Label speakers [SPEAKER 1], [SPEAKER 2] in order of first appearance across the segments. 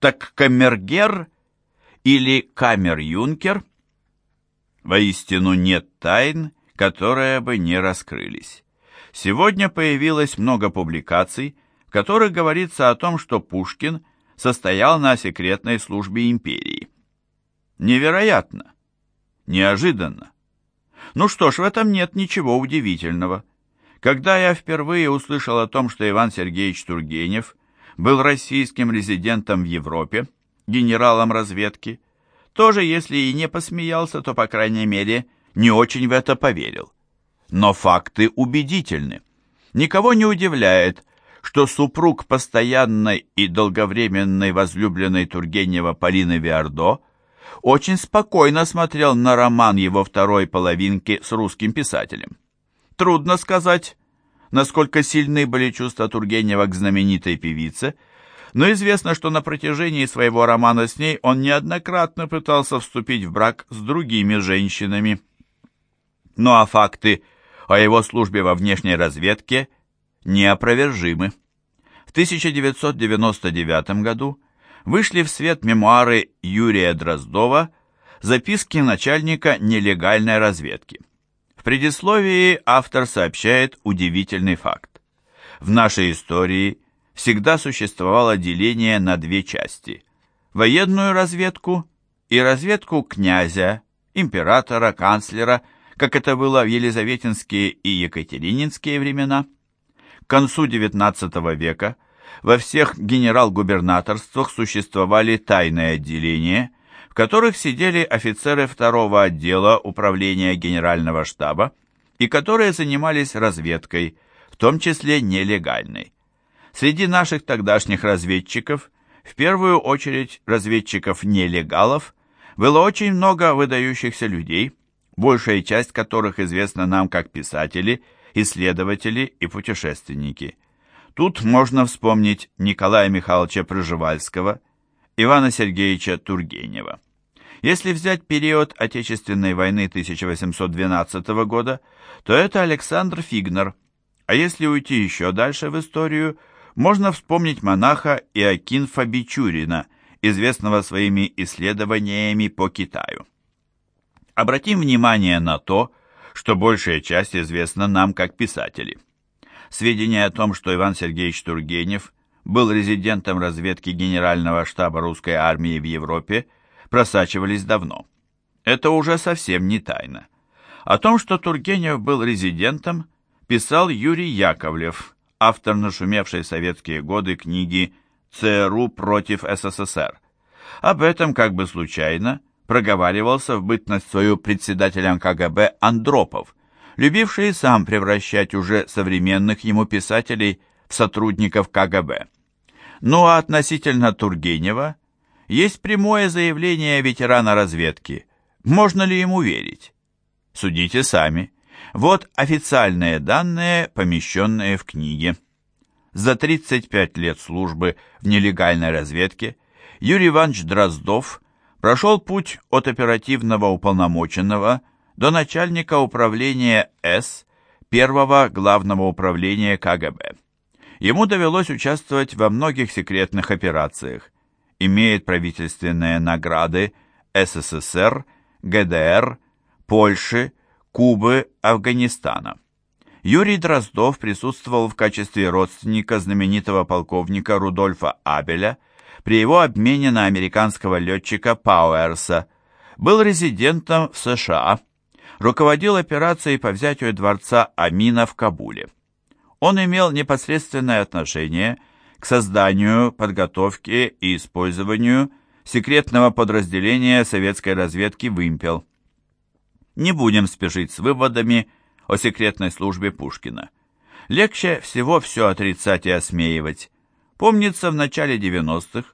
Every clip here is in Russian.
[SPEAKER 1] Так камергер или камер-юнкер? Воистину нет тайн, которые бы не раскрылись. Сегодня появилось много публикаций, в которых говорится о том, что Пушкин состоял на секретной службе империи. Невероятно! Неожиданно! Ну что ж, в этом нет ничего удивительного. Когда я впервые услышал о том, что Иван Сергеевич Тургенев был российским резидентом в Европе, генералом разведки, тоже, если и не посмеялся, то, по крайней мере, не очень в это поверил. Но факты убедительны. Никого не удивляет, что супруг постоянной и долговременной возлюбленной Тургенева Полины Виардо очень спокойно смотрел на роман его второй половинки с русским писателем. Трудно сказать, насколько сильны были чувства Тургенева к знаменитой певице, но известно, что на протяжении своего романа с ней он неоднократно пытался вступить в брак с другими женщинами. Ну а факты о его службе во внешней разведке неопровержимы. В 1999 году вышли в свет мемуары Юрия Дроздова «Записки начальника нелегальной разведки». В предисловии автор сообщает удивительный факт. В нашей истории всегда существовало деление на две части – военную разведку и разведку князя, императора, канцлера, как это было в Елизаветинские и Екатерининские времена. К концу XIX века во всех генерал-губернаторствах существовали тайные отделения – которых сидели офицеры второго отдела управления Генерального штаба и которые занимались разведкой, в том числе нелегальной. Среди наших тогдашних разведчиков, в первую очередь разведчиков-нелегалов, было очень много выдающихся людей, большая часть которых известна нам как писатели, исследователи и путешественники. Тут можно вспомнить Николая Михайловича Пржевальского, Ивана Сергеевича Тургенева. Если взять период Отечественной войны 1812 года, то это Александр Фигнер, а если уйти еще дальше в историю, можно вспомнить монаха Иокинфа Бичурина, известного своими исследованиями по Китаю. Обратим внимание на то, что большая часть известна нам как писатели. Сведения о том, что Иван Сергеевич Тургенев был резидентом разведки Генерального штаба русской армии в Европе, просачивались давно. Это уже совсем не тайна. О том, что Тургенев был резидентом, писал Юрий Яковлев, автор нашумевшей советские годы книги «ЦРУ против СССР». Об этом, как бы случайно, проговаривался в бытность свою председателем КГБ Андропов, любивший сам превращать уже современных ему писателей в сотрудников КГБ. Ну а относительно Тургенева – есть прямое заявление ветерана разведки. Можно ли ему верить? Судите сами. Вот официальные данные, помещенные в книге. За 35 лет службы в нелегальной разведке Юрий Иванович Дроздов прошел путь от оперативного уполномоченного до начальника управления С первого главного управления КГБ. Ему довелось участвовать во многих секретных операциях, имеет правительственные награды СССР, ГДР, Польши, Кубы, Афганистана. Юрий Дроздов присутствовал в качестве родственника знаменитого полковника Рудольфа Абеля при его обмене на американского летчика Пауэрса, был резидентом в США, руководил операцией по взятию дворца Амина в Кабуле. Он имел непосредственное отношение к созданию, подготовке и использованию секретного подразделения советской разведки «Вымпел». Не будем спешить с выводами о секретной службе Пушкина. Легче всего все отрицать и осмеивать. Помнится, в начале 90-х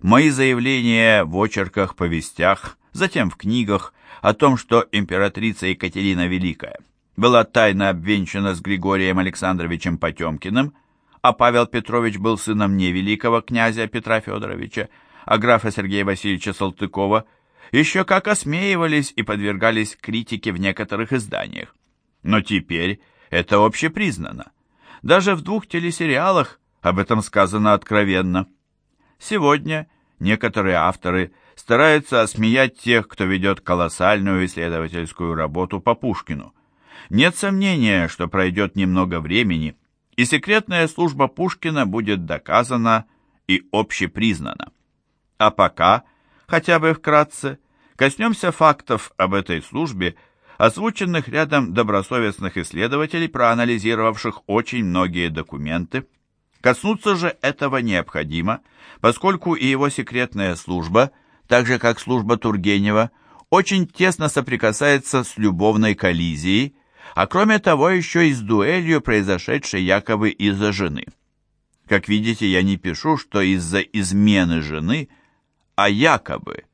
[SPEAKER 1] мои заявления в очерках, повестях, затем в книгах о том, что императрица Екатерина Великая была тайно обвенчана с Григорием Александровичем Потемкиным – а Павел Петрович был сыном не великого князя Петра Федоровича, а графа Сергея Васильевича Салтыкова, еще как осмеивались и подвергались критике в некоторых изданиях. Но теперь это общепризнано. Даже в двух телесериалах об этом сказано откровенно. Сегодня Некоторые авторы стараются осмеять тех, кто ведет колоссальную исследовательскую работу по Пушкину. Нет сомнения, что пройдет немного времени, и секретная служба Пушкина будет доказана и общепризнана. А пока, хотя бы вкратце, коснемся фактов об этой службе, озвученных рядом добросовестных исследователей, проанализировавших очень многие документы. Коснуться же этого необходимо, поскольку и его секретная служба, так же как служба Тургенева, очень тесно соприкасается с любовной коллизией, а кроме того еще и с дуэлью, произошедшей якобы из-за жены. Как видите, я не пишу, что из-за измены жены, а якобы,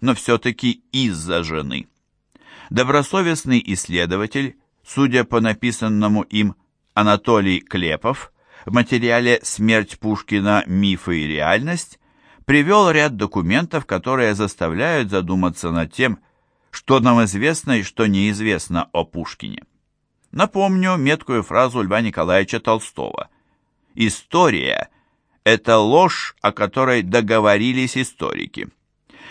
[SPEAKER 1] но все-таки из-за жены. Добросовестный исследователь, судя по написанному им Анатолий Клепов, в материале «Смерть Пушкина. Мифы и реальность» привел ряд документов, которые заставляют задуматься над тем, что нам известно и что неизвестно о Пушкине. Напомню меткую фразу Льва Николаевича Толстого. «История – это ложь, о которой договорились историки».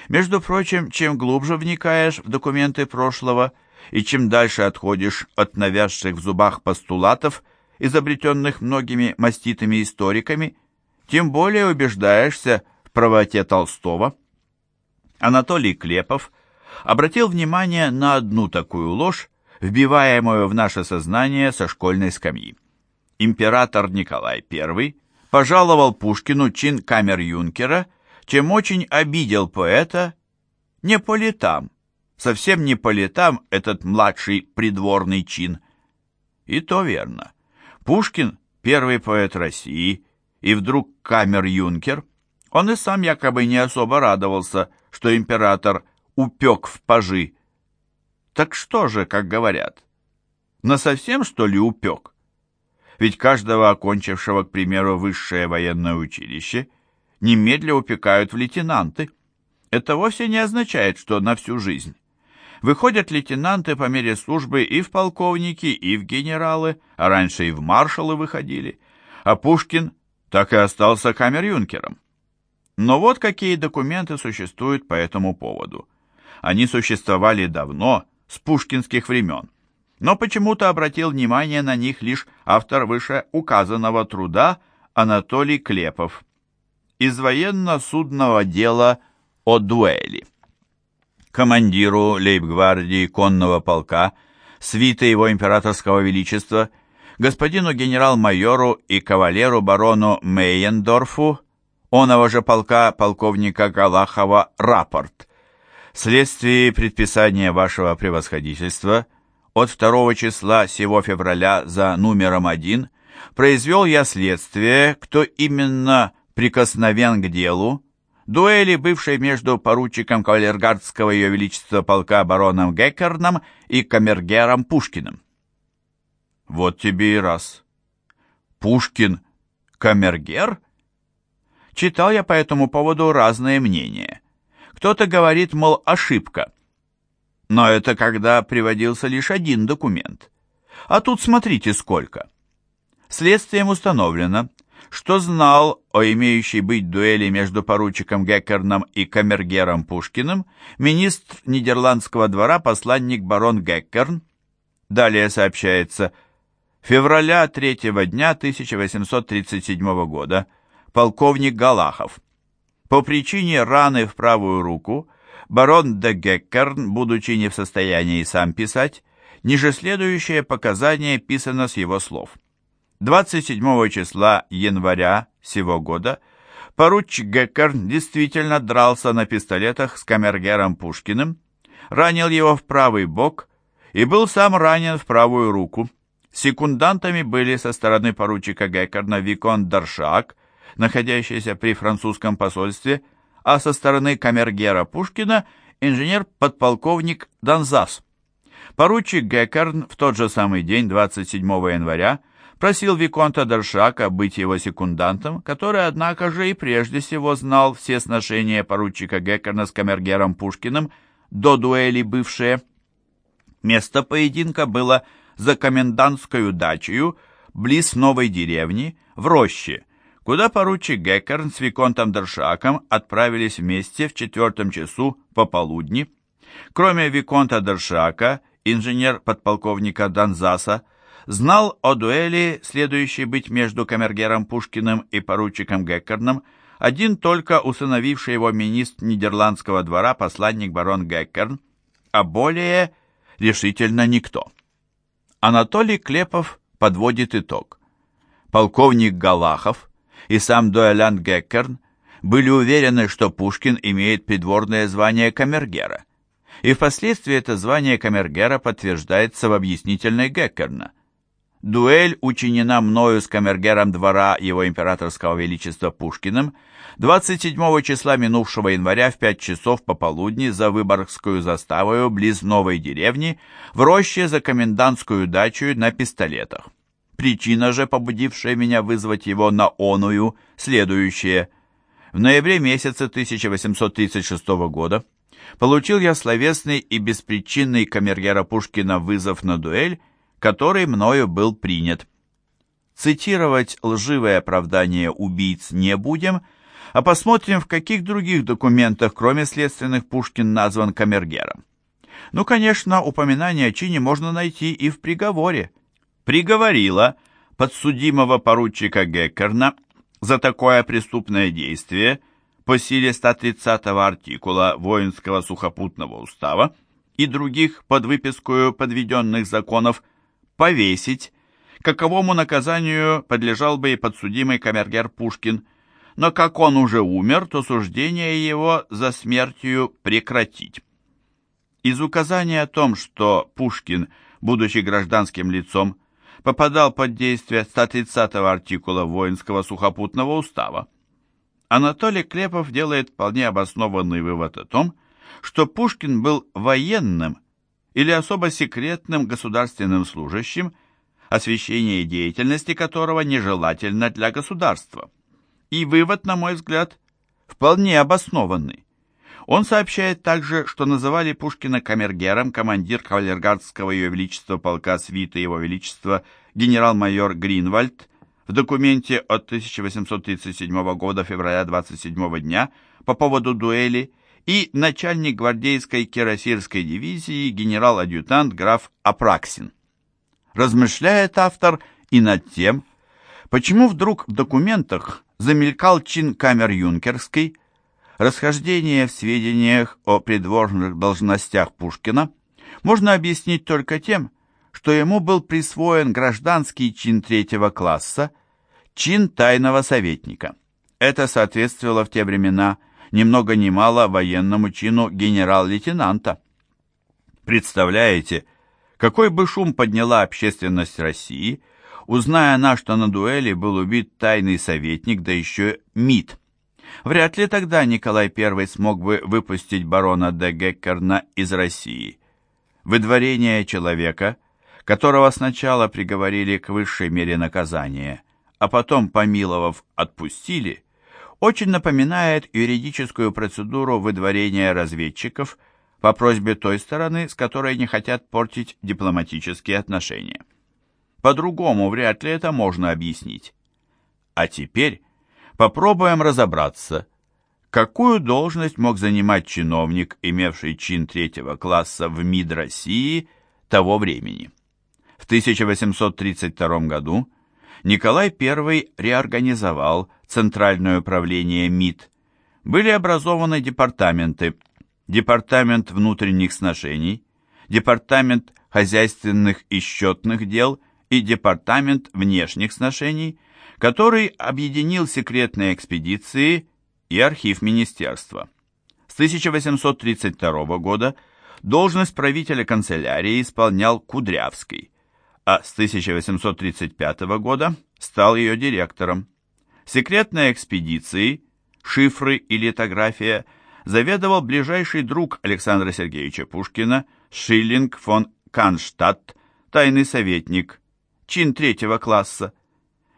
[SPEAKER 1] Между прочим, чем глубже вникаешь в документы прошлого и чем дальше отходишь от навязших в зубах постулатов, изобретенных многими маститыми историками, тем более убеждаешься в правоте Толстого. Анатолий Клепов обратил внимание на одну такую ложь, вбиваемую в наше сознание со школьной скамьи. Император Николай I пожаловал Пушкину чин камер-юнкера чем очень обидел поэта не по летам, совсем не по летам этот младший придворный чин. И то верно. Пушкин — первый поэт России, и вдруг камер-юнкер. Он и сам якобы не особо радовался, что император упек в пажи. Так что же, как говорят, насовсем, что ли, упек? Ведь каждого окончившего, к примеру, высшее военное училище немедля упекают в лейтенанты. Это вовсе не означает, что на всю жизнь. Выходят лейтенанты по мере службы и в полковники, и в генералы, а раньше и в маршалы выходили. А Пушкин так и остался камер-юнкером. Но вот какие документы существуют по этому поводу. Они существовали давно, с пушкинских времен. Но почему-то обратил внимание на них лишь автор вышеуказанного труда Анатолий Клепов из военно-судного дела о дуэли. Командиру лейб-гвардии конного полка, свиты его императорского величества, господину генерал-майору и кавалеру барону Мейендорфу, оного же полка полковника Галахова, рапорт. Вследствие предписания вашего превосходительства от 2 числа сего февраля за номером 1 произвел я следствие, кто именно прикосновен к делу, дуэли, бывшей между поручиком кавалергардского ее величества полка бароном Геккерном и камергером Пушкиным. Вот тебе и раз. Пушкин — камергер? Читал я по этому поводу разные мнения. Кто-то говорит, мол, ошибка. Но это когда приводился лишь один документ. А тут смотрите сколько. Следствием установлено, что знал о имеющей быть дуэли между поручиком Геккерном и камергером Пушкиным министр Нидерландского двора посланник барон Геккерн. Далее сообщается, февраля третьего дня 1837 года полковник Галахов. По причине раны в правую руку барон де Геккерн, будучи не в состоянии сам писать, ниже следующее показание писано с его слов – 27 числа января сего года поручик Геккер действительно дрался на пистолетах с камергером Пушкиным, ранил его в правый бок и был сам ранен в правую руку. Секундантами были со стороны поручика Геккерна Викон Даршак, находящийся при французском посольстве, а со стороны камергера Пушкина инженер-подполковник Донзас. Поручик Геккерн в тот же самый день, 27 января, просил Виконта Даршака быть его секундантом, который, однако же, и прежде всего знал все сношения поручика Геккерна с камергером Пушкиным до дуэли бывшие. Место поединка было за комендантскую дачею, близ новой деревни, в роще, куда поручик Геккерн с Виконтом Дершаком отправились вместе в четвертом часу пополудни. Кроме Виконта Дершака, инженер-подполковника Донзаса, знал о дуэли, следующей быть между камергером Пушкиным и поручиком Геккерном, один только усыновивший его министр Нидерландского двора посланник барон Геккерн, а более решительно никто. Анатолий Клепов подводит итог. Полковник Галахов и сам дуэлянт Геккерн были уверены, что Пушкин имеет придворное звание камергера, и впоследствии это звание камергера подтверждается в объяснительной Геккерна – Дуэль учинена мною с камергером двора его императорского величества Пушкиным 27 числа минувшего января в 5 часов пополудни за Выборгскую заставою близ новой деревни в роще за комендантскую дачу на пистолетах. Причина же, побудившая меня вызвать его на оную, следующая. В ноябре месяце 1836 года получил я словесный и беспричинный камергера Пушкина вызов на дуэль который мною был принят. Цитировать лживое оправдание убийц не будем, а посмотрим, в каких других документах, кроме следственных, Пушкин назван камергером. Ну, конечно, упоминание о чине можно найти и в приговоре. Приговорила подсудимого поручика Геккерна за такое преступное действие по силе 130 артикула Воинского сухопутного устава и других под выпискую подведенных законов – повесить, каковому наказанию подлежал бы и подсудимый камергер Пушкин, но как он уже умер, то суждение его за смертью прекратить. Из указания о том, что Пушкин, будучи гражданским лицом, попадал под действие 130 артикула Воинского сухопутного устава, Анатолий Клепов делает вполне обоснованный вывод о том, что Пушкин был военным или особо секретным государственным служащим, освещение деятельности которого нежелательно для государства. И вывод, на мой взгляд, вполне обоснованный. Он сообщает также, что называли Пушкина камергером командир кавалергардского Ее Величества полка свита Его Величества генерал-майор Гринвальд в документе от 1837 года февраля 27 дня по поводу дуэли и начальник гвардейской кирасирской дивизии генерал-адъютант граф Апраксин. Размышляет автор и над тем, почему вдруг в документах замелькал чин камер-юнкерской, расхождение в сведениях о придворных должностях Пушкина можно объяснить только тем, что ему был присвоен гражданский чин третьего класса, чин тайного советника. Это соответствовало в те времена ни много ни мало военному чину генерал-лейтенанта. Представляете, какой бы шум подняла общественность России, узная она, что на дуэли был убит тайный советник, да еще МИД. Вряд ли тогда Николай I смог бы выпустить барона де Геккерна из России. Выдворение человека, которого сначала приговорили к высшей мере наказания, а потом, помиловав, отпустили, очень напоминает юридическую процедуру выдворения разведчиков по просьбе той стороны, с которой не хотят портить дипломатические отношения. По-другому вряд ли это можно объяснить. А теперь попробуем разобраться, какую должность мог занимать чиновник, имевший чин третьего класса в МИД России того времени. В 1832 году Николай I реорганизовал Центральное управление МИД, были образованы департаменты. Департамент внутренних сношений, Департамент хозяйственных и счетных дел и Департамент внешних сношений, который объединил секретные экспедиции и архив министерства. С 1832 года должность правителя канцелярии исполнял Кудрявский, а с 1835 года стал ее директором. Секретной экспедицией, шифры и литография заведовал ближайший друг Александра Сергеевича Пушкина Шиллинг фон Канштадт, тайный советник, чин третьего класса.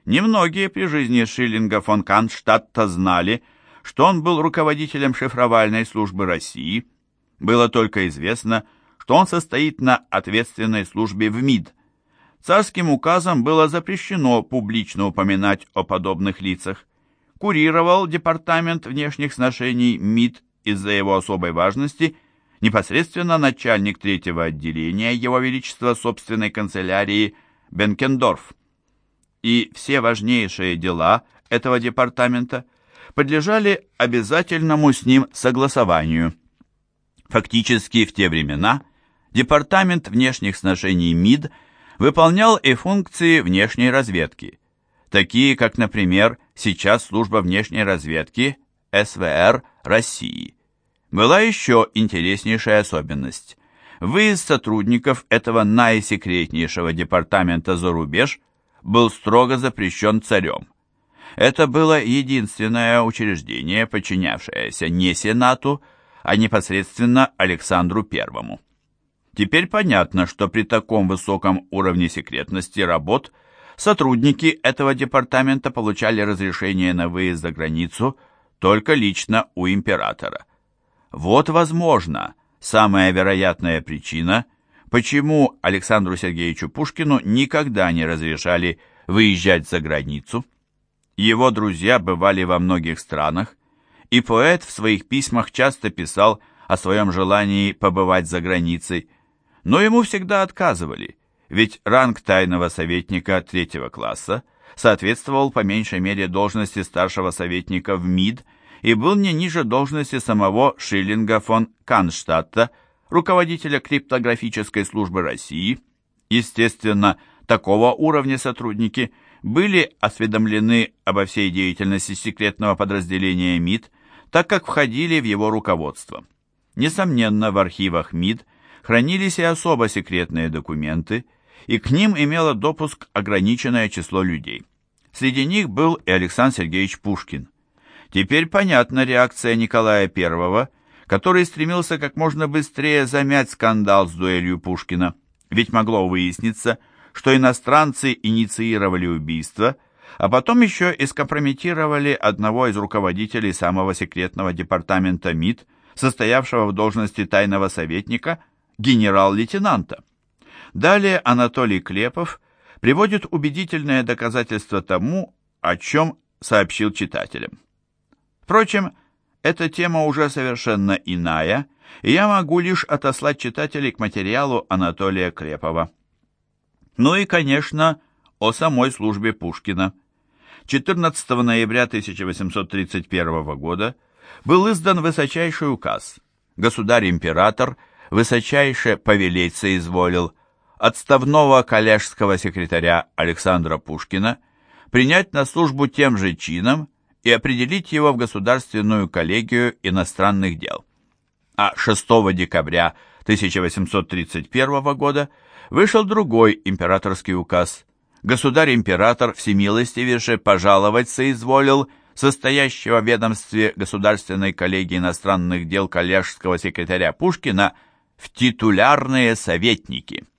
[SPEAKER 1] Немногие при жизни Шиллинга фон Канштадта знали, что он был руководителем шифровальной службы России. Было только известно, что он состоит на ответственной службе в МИД. Царским указом было запрещено публично упоминать о подобных лицах. курировал Департамент внешних сношений МИД из-за его особой важности, непосредственно начальник третьего отделения Его Величества собственной канцелярии Бенкендорф. И все важнейшие дела этого департамента подлежали обязательному с ним согласованию. Фактически в те времена Департамент внешних сношений МИД выполнял и функции внешней разведки, такие как, например, сейчас служба внешней разведки СВР России. Была еще интереснейшая особенность. Выезд сотрудников этого наисекретнейшего департамента за рубеж был строго запрещен царем. Это было единственное учреждение, подчинявшееся не Сенату, а непосредственно Александру Первому. Теперь понятно, что при таком высоком уровне секретности работ сотрудники этого департамента получали разрешение на выезд за границу только лично у императора. Вот, возможно, самая вероятная причина, почему Александру Сергеевичу Пушкину никогда не разрешали выезжать за границу. Его друзья бывали во многих странах, и поэт в своих письмах часто писал о своем желании побывать за границей, но ему всегда отказывали, ведь ранг тайного советника третьего класса соответствовал по меньшей мере должности старшего советника в МИД и был не ниже должности самого Шиллинга фон Канштадта, руководителя криптографической службы России. Естественно, такого уровня сотрудники были осведомлены обо всей деятельности секретного подразделения МИД, так как входили в его руководство. Несомненно, в архивах МИД – хранились и особо секретные документы, и к ним имело допуск ограниченное число людей. Среди них был и Александр Сергеевич Пушкин. Теперь понятна реакция Николая I, который стремился как можно быстрее замять скандал с дуэлью Пушкина, ведь могло выясниться, что иностранцы инициировали убийство, а потом еще и скомпрометировали одного из руководителей самого секретного департамента МИД, состоявшего в должности тайного советника – генерал-лейтенанта. Далее Анатолий Клепов приводит убедительное доказательство тому, о чем сообщил читателям. Впрочем, эта тема уже совершенно иная, и я могу лишь отослать читателей к материалу Анатолия Клепова. Ну и, конечно, о самой службе Пушкина. 14 ноября 1831 года был издан высочайший указ. Государь-император высочайше повелеть соизволил отставного коллежского секретаря Александра Пушкина принять на службу тем же чином и определить его в Государственную коллегию иностранных дел. А 6 декабря 1831 года вышел другой императорский указ. Государь-император всемилостивейше пожаловать соизволил состоящего в ведомстве Государственной коллегии иностранных дел коллежского секретаря Пушкина – в титулярные советники –